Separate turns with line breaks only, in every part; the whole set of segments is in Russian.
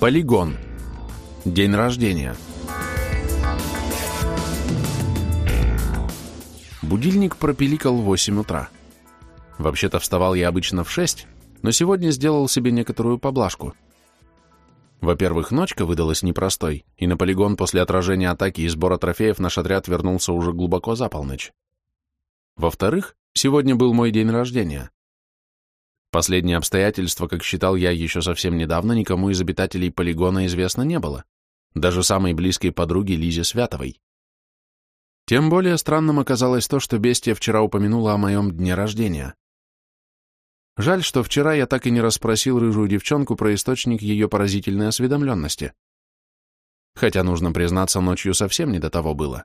Полигон. День рождения. Будильник пропиликал в 8 утра. Вообще-то вставал я обычно в 6, но сегодня сделал себе некоторую поблажку. Во-первых, ночка выдалась непростой, и на полигон после отражения атаки и сбора трофеев наш отряд вернулся уже глубоко за полночь. Во-вторых, сегодня был мой день рождения. Последнее обстоятельство, как считал я еще совсем недавно, никому из обитателей полигона известно не было, даже самой близкой подруге Лизе Святовой. Тем более странным оказалось то, что бестия вчера упомянула о моем дне рождения. Жаль, что вчера я так и не расспросил рыжую девчонку про источник ее поразительной осведомленности. Хотя, нужно признаться, ночью совсем не до того было.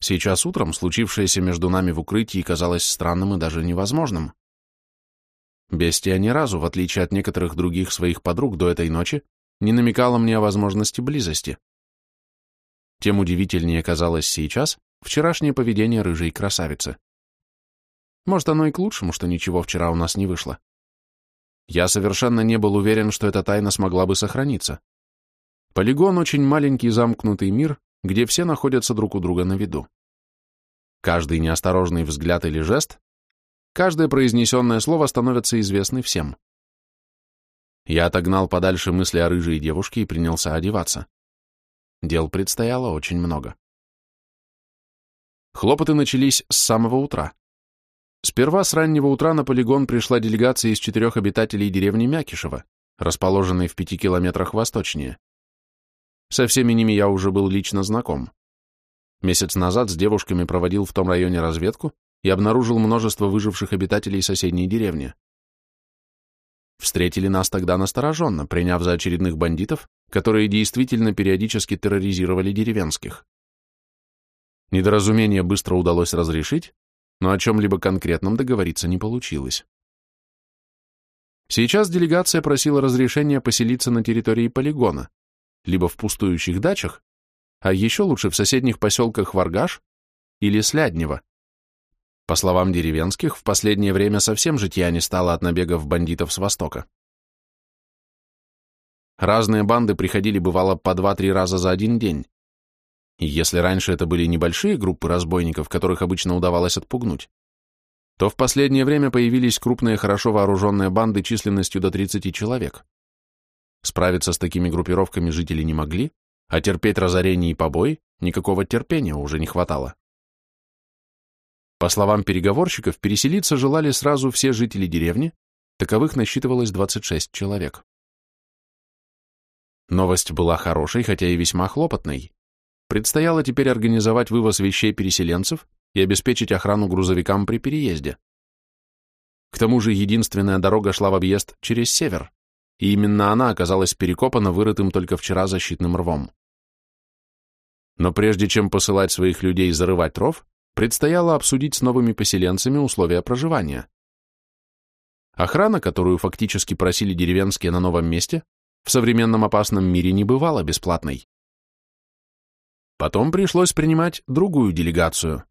Сейчас утром случившееся между нами в укрытии казалось странным и даже невозможным. Бестия ни разу, в отличие от некоторых других своих подруг до этой ночи, не намекала мне о возможности близости. Тем удивительнее казалось сейчас вчерашнее поведение рыжей красавицы. Может, оно и к лучшему, что ничего вчера у нас не вышло. Я совершенно не был уверен, что эта тайна смогла бы сохраниться. Полигон — очень маленький замкнутый мир, где все находятся друг у друга на виду. Каждый неосторожный взгляд или жест Каждое произнесенное слово становится известно всем. Я отогнал подальше мысли о рыжей девушке и принялся одеваться. Дел предстояло очень много. Хлопоты начались с самого утра. Сперва с раннего утра на полигон пришла делегация из четырех обитателей деревни Мякишева, расположенной в пяти километрах восточнее. Со всеми ними я уже был лично знаком. Месяц назад с девушками проводил в том районе разведку и обнаружил множество выживших обитателей соседней деревни. Встретили нас тогда настороженно, приняв за очередных бандитов, которые действительно периодически терроризировали деревенских. Недоразумение быстро удалось разрешить, но о чем-либо конкретном договориться не получилось. Сейчас делегация просила разрешения поселиться на территории полигона, либо в пустующих дачах, а еще лучше в соседних поселках Варгаш или Сляднево. По словам деревенских, в последнее время совсем житья не стало от набегов бандитов с востока. Разные банды приходили, бывало, по два-три раза за один день. И если раньше это были небольшие группы разбойников, которых обычно удавалось отпугнуть, то в последнее время появились крупные, хорошо вооруженные банды численностью до 30 человек. Справиться с такими группировками жители не могли, а терпеть разорение и побои никакого терпения уже не хватало. По словам переговорщиков, переселиться желали сразу все жители деревни, таковых насчитывалось 26 человек. Новость была хорошей, хотя и весьма хлопотной. Предстояло теперь организовать вывоз вещей переселенцев и обеспечить охрану грузовикам при переезде. К тому же единственная дорога шла в объезд через север, и именно она оказалась перекопана вырытым только вчера защитным рвом. Но прежде чем посылать своих людей зарывать ров, предстояло обсудить с новыми поселенцами условия проживания. Охрана, которую фактически просили деревенские на новом месте, в современном опасном мире не бывала бесплатной. Потом пришлось принимать другую делегацию.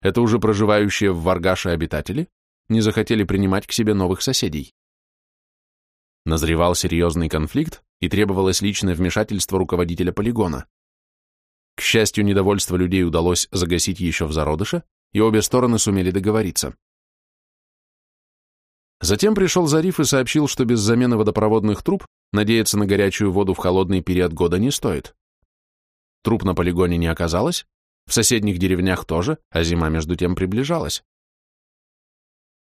Это уже проживающие в Варгаше обитатели не захотели принимать к себе новых соседей. Назревал серьезный конфликт и требовалось личное вмешательство руководителя полигона. К счастью, недовольство людей удалось загасить еще в зародыше, и обе стороны сумели договориться. Затем пришел Зариф и сообщил, что без замены водопроводных труб надеяться на горячую воду в холодный период года не стоит. Труб на полигоне не оказалось, в соседних деревнях тоже, а зима между тем приближалась.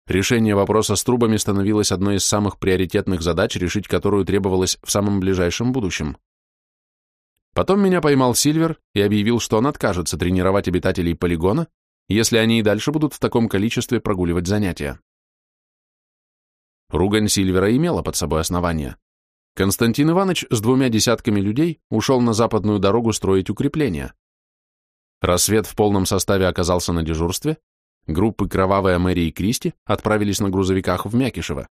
Решение вопроса с трубами становилось одной из самых приоритетных задач, решить которую требовалось в самом ближайшем будущем. Потом меня поймал Сильвер и объявил, что он откажется тренировать обитателей полигона, если они и дальше будут в таком количестве прогуливать занятия. Ругань Сильвера имела под собой основание. Константин Иванович с двумя десятками людей ушел на западную дорогу строить укрепления. Рассвет в полном составе оказался на дежурстве, группы «Кровавая Мэри» и «Кристи» отправились на грузовиках в Мякишево.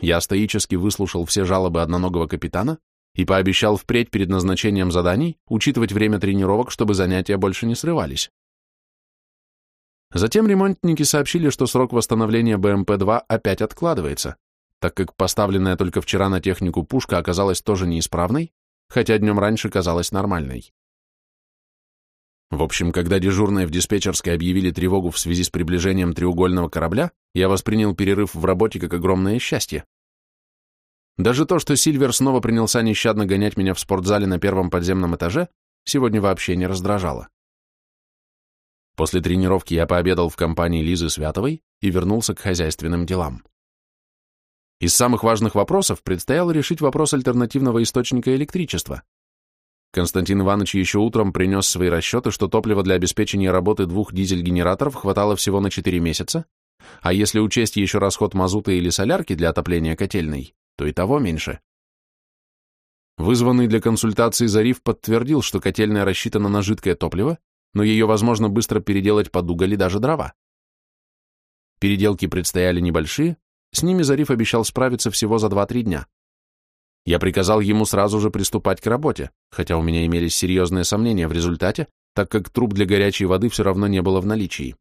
Я стоически выслушал все жалобы одноногого капитана и пообещал впредь перед назначением заданий учитывать время тренировок, чтобы занятия больше не срывались. Затем ремонтники сообщили, что срок восстановления БМП-2 опять откладывается, так как поставленная только вчера на технику пушка оказалась тоже неисправной, хотя днем раньше казалась нормальной. В общем, когда дежурные в диспетчерской объявили тревогу в связи с приближением треугольного корабля, я воспринял перерыв в работе как огромное счастье. Даже то, что Сильвер снова принялся нещадно гонять меня в спортзале на первом подземном этаже, сегодня вообще не раздражало. После тренировки я пообедал в компании Лизы Святовой и вернулся к хозяйственным делам. Из самых важных вопросов предстояло решить вопрос альтернативного источника электричества. Константин Иванович еще утром принес свои расчеты, что топлива для обеспечения работы двух дизель-генераторов хватало всего на 4 месяца, а если учесть еще расход мазута или солярки для отопления котельной, то и того меньше. Вызванный для консультации Зариф подтвердил, что котельная рассчитана на жидкое топливо, но ее возможно быстро переделать под уголь и даже дрова. Переделки предстояли небольшие, с ними Зариф обещал справиться всего за 2-3 дня. Я приказал ему сразу же приступать к работе, хотя у меня имелись серьезные сомнения в результате, так как труб для горячей воды все равно не было в наличии.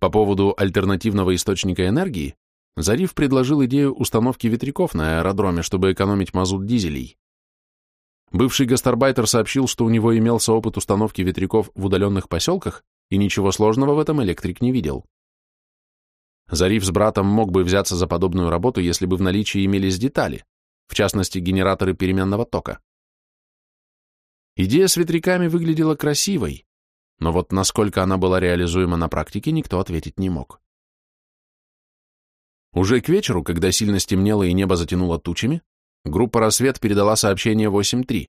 По поводу альтернативного источника энергии, Зариф предложил идею установки ветряков на аэродроме, чтобы экономить мазут дизелей. Бывший гастарбайтер сообщил, что у него имелся опыт установки ветряков в удаленных поселках, и ничего сложного в этом электрик не видел. Зариф с братом мог бы взяться за подобную работу, если бы в наличии имелись детали, в частности, генераторы переменного тока. Идея с ветряками выглядела красивой, но вот насколько она была реализуема на практике, никто ответить не мог. Уже к вечеру, когда сильно стемнело и небо затянуло тучами, группа «Рассвет» передала сообщение 8.3.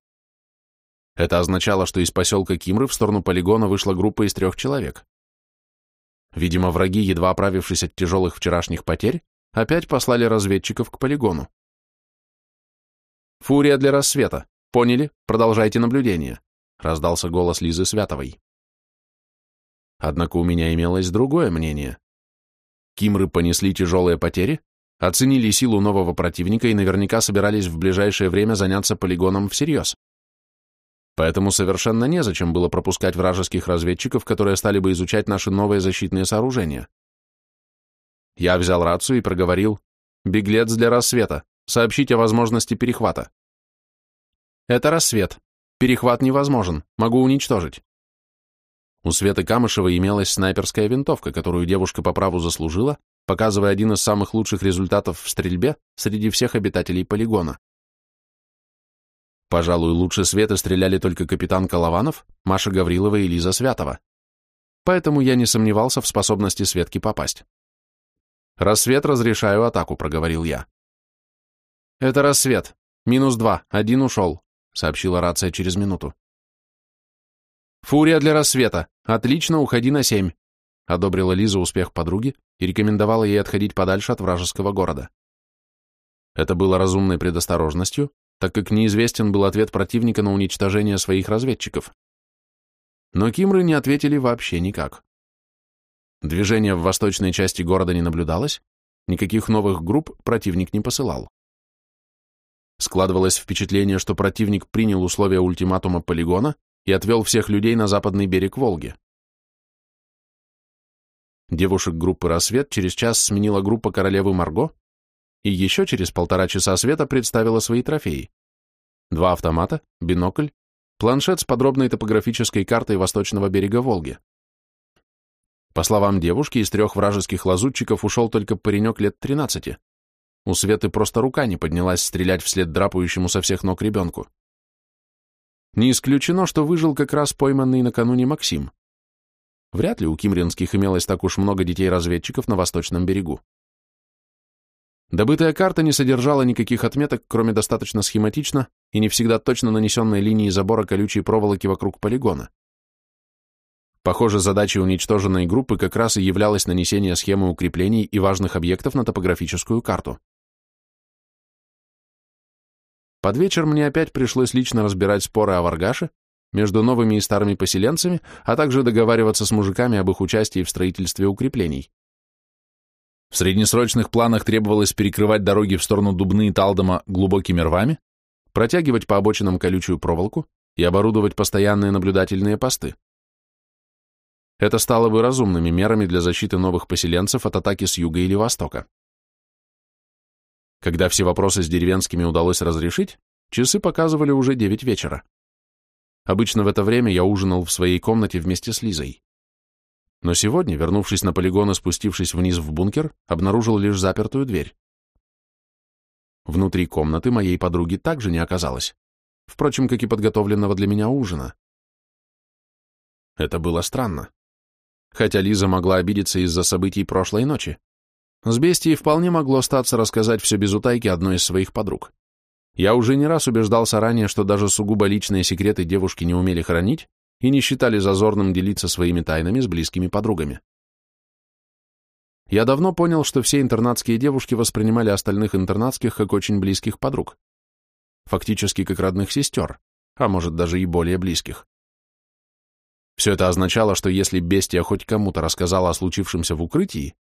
Это означало, что из поселка Кимры в сторону полигона вышла группа из трех человек. Видимо, враги, едва оправившись от тяжелых вчерашних потерь, опять послали разведчиков к полигону. «Фурия для рассвета. Поняли? Продолжайте наблюдение», — раздался голос Лизы Святовой. Однако у меня имелось другое мнение. Кимры понесли тяжелые потери, оценили силу нового противника и наверняка собирались в ближайшее время заняться полигоном всерьез. Поэтому совершенно незачем было пропускать вражеских разведчиков, которые стали бы изучать наши новые защитные сооружения. Я взял рацию и проговорил «Беглец для рассвета. Сообщите о возможности перехвата». «Это рассвет. Перехват невозможен. Могу уничтожить». У Светы Камышевой имелась снайперская винтовка, которую девушка по праву заслужила, показывая один из самых лучших результатов в стрельбе среди всех обитателей полигона. Пожалуй, лучше Светы стреляли только капитан Колованов, Маша Гаврилова и Лиза Святова. Поэтому я не сомневался в способности Светки попасть. «Рассвет, разрешаю атаку», — проговорил я. «Это рассвет. Минус два. Один ушел», — сообщила рация через минуту. «Фурия для рассвета. Отлично, уходи на семь», — одобрила Лиза успех подруги и рекомендовала ей отходить подальше от вражеского города. Это было разумной предосторожностью, так как неизвестен был ответ противника на уничтожение своих разведчиков. Но Кимры не ответили вообще никак. Движения в восточной части города не наблюдалось, никаких новых групп противник не посылал. Складывалось впечатление, что противник принял условия ультиматума полигона и отвел всех людей на западный берег Волги. Девушек группы «Рассвет» через час сменила группа королевы Марго, и еще через полтора часа Света представила свои трофеи. Два автомата, бинокль, планшет с подробной топографической картой восточного берега Волги. По словам девушки, из трех вражеских лазутчиков ушел только паренек лет 13. У Светы просто рука не поднялась стрелять вслед драпающему со всех ног ребенку. Не исключено, что выжил как раз пойманный накануне Максим. Вряд ли у кимринских имелось так уж много детей-разведчиков на восточном берегу. Добытая карта не содержала никаких отметок, кроме достаточно схематично и не всегда точно нанесенной линии забора колючей проволоки вокруг полигона. Похоже, задачей уничтоженной группы как раз и являлось нанесение схемы укреплений и важных объектов на топографическую карту. Под вечер мне опять пришлось лично разбирать споры о Варгаше между новыми и старыми поселенцами, а также договариваться с мужиками об их участии в строительстве укреплений. В среднесрочных планах требовалось перекрывать дороги в сторону Дубны и Талдома глубокими рвами, протягивать по обочинам колючую проволоку и оборудовать постоянные наблюдательные посты. Это стало бы разумными мерами для защиты новых поселенцев от атаки с юга или востока. Когда все вопросы с деревенскими удалось разрешить, часы показывали уже девять вечера. Обычно в это время я ужинал в своей комнате вместе с Лизой. Но сегодня, вернувшись на полигон и спустившись вниз в бункер, обнаружил лишь запертую дверь. Внутри комнаты моей подруги также не оказалось, впрочем, как и подготовленного для меня ужина. Это было странно. Хотя Лиза могла обидеться из-за событий прошлой ночи. С бестией вполне могло статься рассказать все без утайки одной из своих подруг. Я уже не раз убеждался ранее, что даже сугубо личные секреты девушки не умели хранить и не считали зазорным делиться своими тайнами с близкими подругами. Я давно понял, что все интернатские девушки воспринимали остальных интернатских как очень близких подруг. Фактически как родных сестер, а может даже и более близких. Все это означало, что если бестия хоть кому-то рассказала о случившемся в укрытии,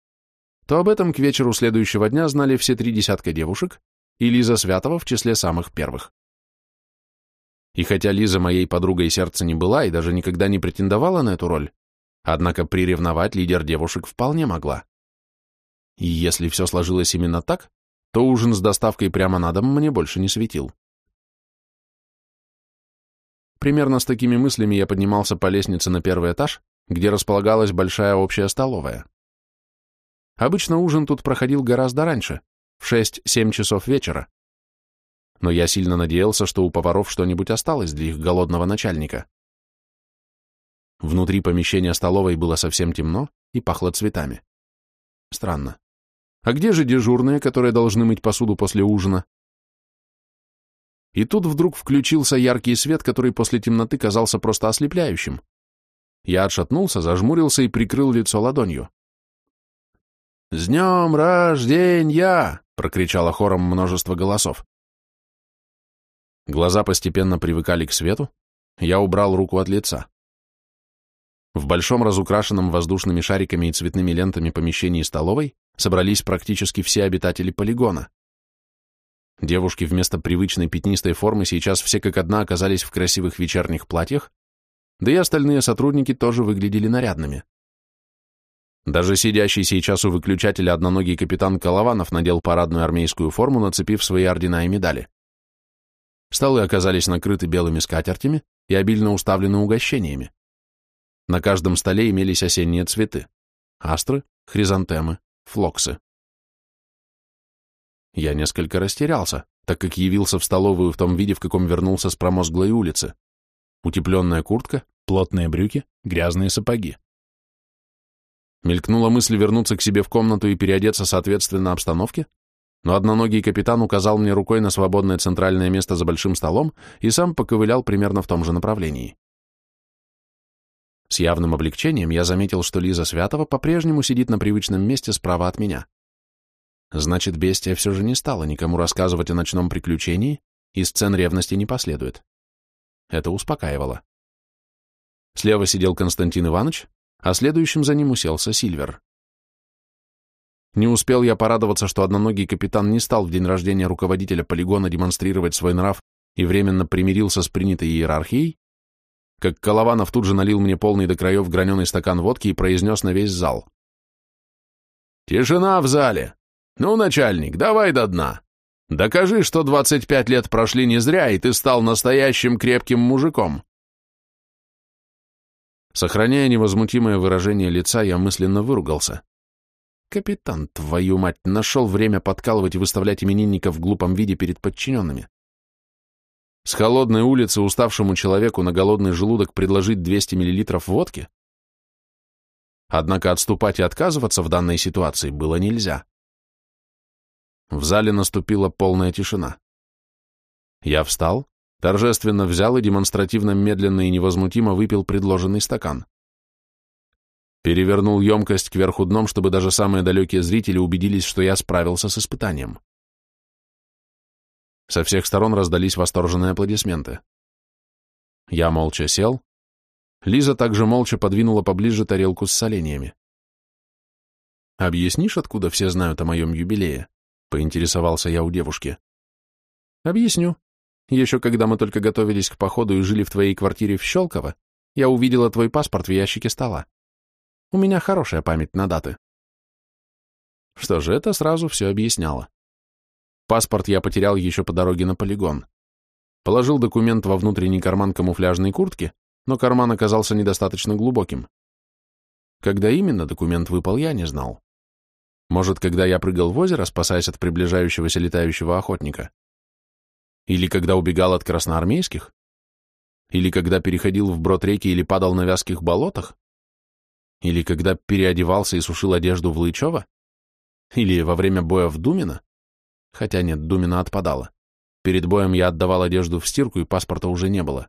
то об этом к вечеру следующего дня знали все три десятка девушек, и Лиза Святова в числе самых первых. И хотя Лиза моей подругой сердца не была и даже никогда не претендовала на эту роль, однако приревновать лидер девушек вполне могла. И если все сложилось именно так, то ужин с доставкой прямо на дом мне больше не светил. Примерно с такими мыслями я поднимался по лестнице на первый этаж, где располагалась большая общая столовая. Обычно ужин тут проходил гораздо раньше, в 6-7 часов вечера. Но я сильно надеялся, что у поваров что-нибудь осталось для их голодного начальника. Внутри помещения столовой было совсем темно и пахло цветами. Странно. А где же дежурные, которые должны мыть посуду после ужина? И тут вдруг включился яркий свет, который после темноты казался просто ослепляющим. Я отшатнулся, зажмурился и прикрыл лицо ладонью. «С днем рождения!» — прокричало хором множество голосов. Глаза постепенно привыкали к свету, я убрал руку от лица. В большом разукрашенном воздушными шариками и цветными лентами помещении столовой собрались практически все обитатели полигона. Девушки вместо привычной пятнистой формы сейчас все как одна оказались в красивых вечерних платьях, да и остальные сотрудники тоже выглядели нарядными. Даже сидящий сейчас у выключателя одноногий капитан Колованов надел парадную армейскую форму, нацепив свои ордена и медали. Столы оказались накрыты белыми скатертями и обильно уставлены угощениями. На каждом столе имелись осенние цветы – астры, хризантемы, флоксы. Я несколько растерялся, так как явился в столовую в том виде, в каком вернулся с промозглой улицы. Утепленная куртка, плотные брюки, грязные сапоги. Мелькнула мысль вернуться к себе в комнату и переодеться соответственно обстановке, но одноногий капитан указал мне рукой на свободное центральное место за большим столом и сам поковылял примерно в том же направлении. С явным облегчением я заметил, что Лиза Святова по-прежнему сидит на привычном месте справа от меня. Значит, бестия все же не стала никому рассказывать о ночном приключении, и сцен ревности не последует. Это успокаивало. Слева сидел Константин Иванович, а следующим за ним уселся Сильвер. Не успел я порадоваться, что одноногий капитан не стал в день рождения руководителя полигона демонстрировать свой нрав и временно примирился с принятой иерархией, как Колованов тут же налил мне полный до краев граненый стакан водки и произнес на весь зал. «Тишина в зале! Ну, начальник, давай до дна! Докажи, что 25 лет прошли не зря, и ты стал настоящим крепким мужиком!» Сохраняя невозмутимое выражение лица, я мысленно выругался. Капитан, твою мать, нашел время подкалывать и выставлять именинника в глупом виде перед подчиненными. С холодной улицы уставшему человеку на голодный желудок предложить 200 мл водки? Однако отступать и отказываться в данной ситуации было нельзя. В зале наступила полная тишина. Я встал, торжественно взял и демонстративно медленно и невозмутимо выпил предложенный стакан. Перевернул емкость кверху дном, чтобы даже самые далекие зрители убедились, что я справился с испытанием. Со всех сторон раздались восторженные аплодисменты. Я молча сел. Лиза также молча подвинула поближе тарелку с соленьями. «Объяснишь, откуда все знают о моем юбилее?» — поинтересовался я у девушки. «Объясню», еще когда мы только готовились к походу и жили в твоей квартире в Щелково, я увидела твой паспорт в ящике стола. У меня хорошая память на даты. Что же, это сразу все объясняло. Паспорт я потерял еще по дороге на полигон. Положил документ во внутренний карман камуфляжной куртки, но карман оказался недостаточно глубоким. Когда именно документ выпал, я не знал. Может, когда я прыгал в озеро, спасаясь от приближающегося летающего охотника? Или когда убегал от красноармейских? Или когда переходил в брод реки или падал на вязких болотах? Или когда переодевался и сушил одежду в Лычево? Или во время боя в Думино? Хотя нет, Думина отпадала. Перед боем я отдавал одежду в стирку, и паспорта уже не было.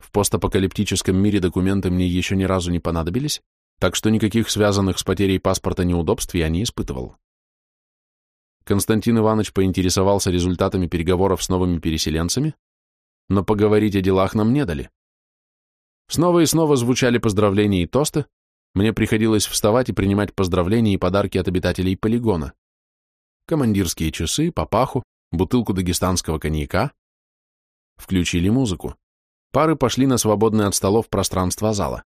В постапокалиптическом мире документы мне еще ни разу не понадобились, так что никаких связанных с потерей паспорта неудобств я не испытывал. Константин Иванович поинтересовался результатами переговоров с новыми переселенцами, но поговорить о делах нам не дали. Снова и снова звучали поздравления и тосты, мне приходилось вставать и принимать поздравления и подарки от обитателей полигона командирские часы, папаху, бутылку дагестанского коньяка. Включили музыку. Пары пошли на свободное от столов пространство зала.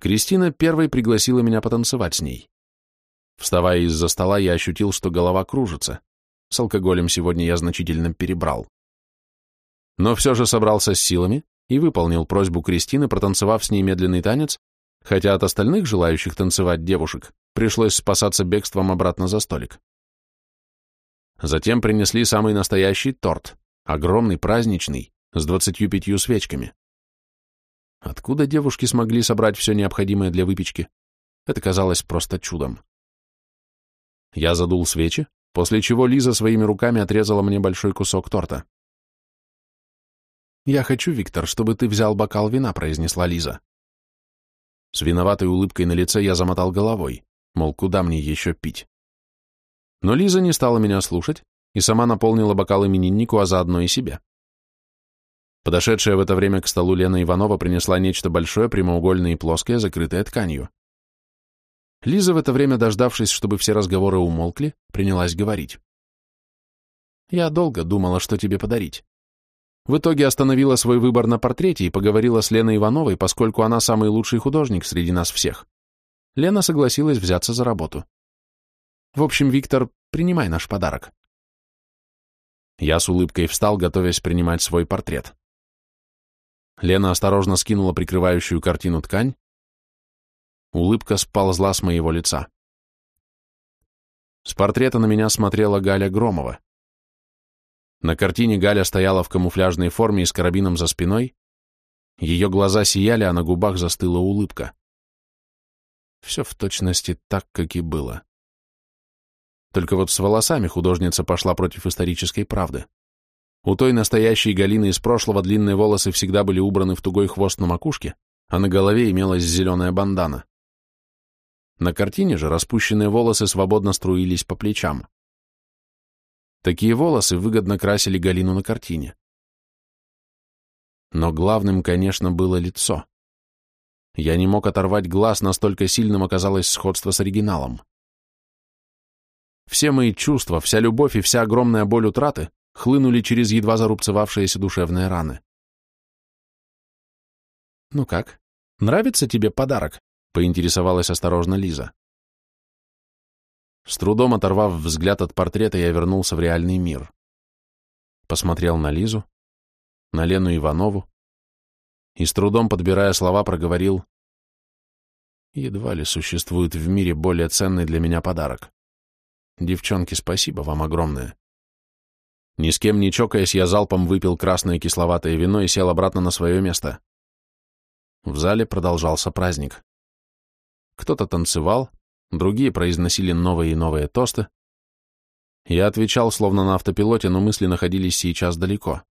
Кристина первой пригласила меня потанцевать с ней. Вставая из-за стола, я ощутил, что голова кружится. С алкоголем сегодня я значительно перебрал. Но все же собрался с силами и выполнил просьбу Кристины, протанцевав с ней медленный танец, хотя от остальных желающих танцевать девушек пришлось спасаться бегством обратно за столик. Затем принесли самый настоящий торт, огромный, праздничный, с двадцатью пятью свечками. Откуда девушки смогли собрать все необходимое для выпечки? Это казалось просто чудом. Я задул свечи, после чего Лиза своими руками отрезала мне большой кусок торта. «Я хочу, Виктор, чтобы ты взял бокал вина», — произнесла Лиза. С виноватой улыбкой на лице я замотал головой, мол, куда мне еще пить. Но Лиза не стала меня слушать и сама наполнила бокал имениннику, а заодно и себе. Подошедшая в это время к столу Лена Иванова принесла нечто большое, прямоугольное и плоское, закрытое тканью. Лиза в это время, дождавшись, чтобы все разговоры умолкли, принялась говорить. «Я долго думала, что тебе подарить. В итоге остановила свой выбор на портрете и поговорила с Леной Ивановой, поскольку она самый лучший художник среди нас всех. Лена согласилась взяться за работу. В общем, Виктор, принимай наш подарок. Я с улыбкой встал, готовясь принимать свой портрет. Лена осторожно скинула прикрывающую картину ткань. Улыбка сползла с моего лица. С портрета на меня смотрела Галя Громова. На картине Галя стояла в камуфляжной форме и с карабином за спиной. Ее глаза сияли, а на губах застыла улыбка. Все в точности так, как и было. Только вот с волосами художница пошла против исторической правды. У той настоящей Галины из прошлого длинные волосы всегда были убраны в тугой хвост на макушке, а на голове имелась зеленая бандана. На картине же распущенные волосы свободно струились по плечам. Такие волосы выгодно красили Галину на картине. Но главным, конечно, было лицо. Я не мог оторвать глаз, настолько сильным оказалось сходство с оригиналом. Все мои чувства, вся любовь и вся огромная боль утраты хлынули через едва зарубцевавшиеся душевные раны. «Ну как, нравится тебе подарок?» — поинтересовалась осторожно Лиза. С трудом оторвав взгляд от портрета, я вернулся в реальный мир. Посмотрел на Лизу, на Лену Иванову и с трудом, подбирая слова, проговорил «Едва ли существует в мире более ценный для меня подарок. Девчонки, спасибо вам огромное». Ни с кем не чокаясь, я залпом выпил красное кисловатое вино и сел обратно на свое место. В зале продолжался праздник. Кто-то танцевал, другие произносили новые и новые тосты. Я отвечал, словно на автопилоте, но мысли находились сейчас далеко.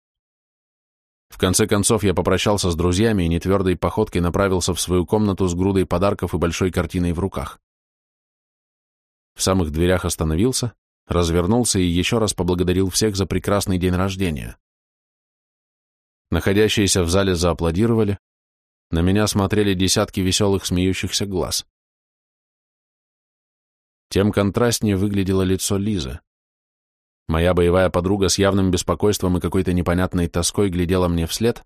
В конце концов я попрощался с друзьями и нетвердой походкой направился в свою комнату с грудой подарков и большой картиной в руках. В самых дверях остановился, развернулся и еще раз поблагодарил всех за прекрасный день рождения. Находящиеся в зале зааплодировали, на меня смотрели десятки веселых смеющихся глаз. Тем контрастнее выглядело лицо Лизы. Моя боевая подруга с явным беспокойством и какой-то непонятной тоской глядела мне вслед,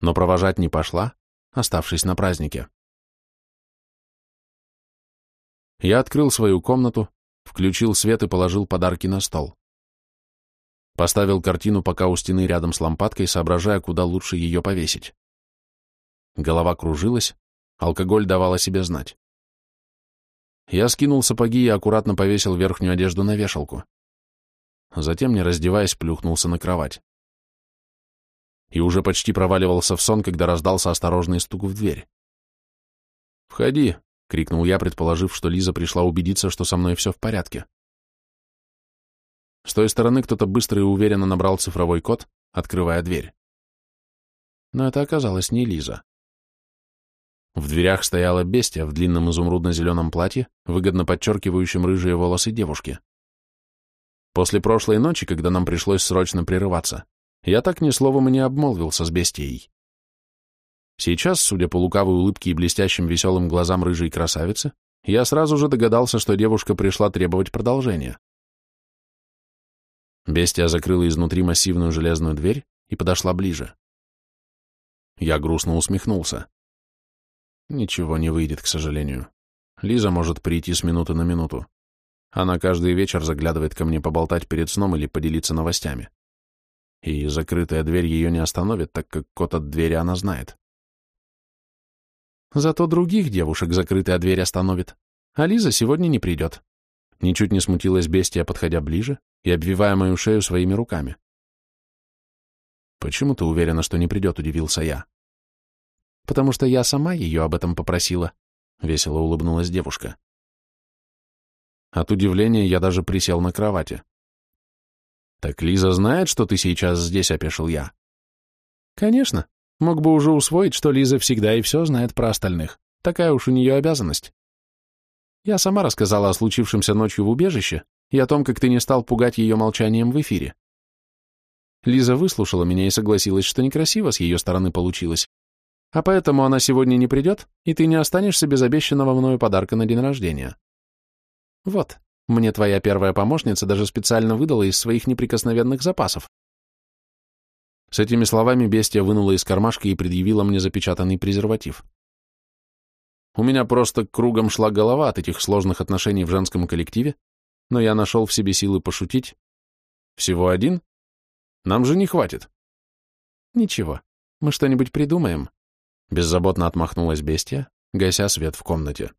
но провожать не пошла, оставшись на празднике. Я открыл свою комнату, включил свет и положил подарки на стол. Поставил картину пока у стены рядом с лампадкой, соображая, куда лучше ее повесить. Голова кружилась, алкоголь давал о себе знать. Я скинул сапоги и аккуратно повесил верхнюю одежду на вешалку. Затем, не раздеваясь, плюхнулся на кровать. И уже почти проваливался в сон, когда раздался осторожный стук в дверь. «Входи!» — крикнул я, предположив, что Лиза пришла убедиться, что со мной все в порядке. С той стороны кто-то быстро и уверенно набрал цифровой код, открывая дверь. Но это оказалось не Лиза. В дверях стояла бестия в длинном изумрудно-зеленом платье, выгодно подчеркивающем рыжие волосы девушки. После прошлой ночи, когда нам пришлось срочно прерываться, я так ни словом и не обмолвился с бестией. Сейчас, судя по лукавой улыбке и блестящим веселым глазам рыжей красавицы, я сразу же догадался, что девушка пришла требовать продолжения. Бестия закрыла изнутри массивную железную дверь и подошла ближе. Я грустно усмехнулся. Ничего не выйдет, к сожалению. Лиза может прийти с минуты на минуту. Она каждый вечер заглядывает ко мне поболтать перед сном или поделиться новостями. И закрытая дверь ее не остановит, так как код от двери она знает. Зато других девушек закрытая дверь остановит, а Лиза сегодня не придет. Ничуть не смутилась бестия, подходя ближе и обвивая мою шею своими руками. «Почему ты уверена, что не придет?» — удивился я потому что я сама ее об этом попросила», — весело улыбнулась девушка. От удивления я даже присел на кровати. «Так Лиза знает, что ты сейчас здесь?» — опешил я. «Конечно. Мог бы уже усвоить, что Лиза всегда и все знает про остальных. Такая уж у нее обязанность. Я сама рассказала о случившемся ночью в убежище и о том, как ты не стал пугать ее молчанием в эфире. Лиза выслушала меня и согласилась, что некрасиво с ее стороны получилось, а поэтому она сегодня не придет, и ты не останешься без обещанного мною подарка на день рождения. Вот, мне твоя первая помощница даже специально выдала из своих неприкосновенных запасов. С этими словами бестия вынула из кармашка и предъявила мне запечатанный презерватив. У меня просто кругом шла голова от этих сложных отношений в женском коллективе, но я нашел в себе силы пошутить. Всего один? Нам же не хватит. Ничего, мы что-нибудь придумаем. Беззаботно отмахнулась бестия, гася свет в комнате.